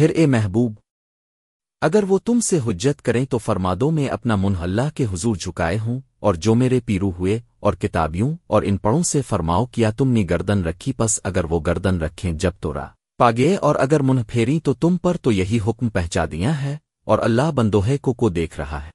پھر اے محبوب، اگر وہ تم سے حجت کریں تو فرمادوں میں اپنا منہ اللہ کے حضور جھکائے ہوں، اور جو میرے پیرو ہوئے اور کتابیوں اور ان پڑوں سے فرماؤ کیا تم نے گردن رکھی، پس اگر وہ گردن رکھیں جب تو را پاگے، اور اگر منہ پھیری تو تم پر تو یہی حکم پہنچا دیا ہے، اور اللہ بندوہے کو کو دیکھ رہا ہے۔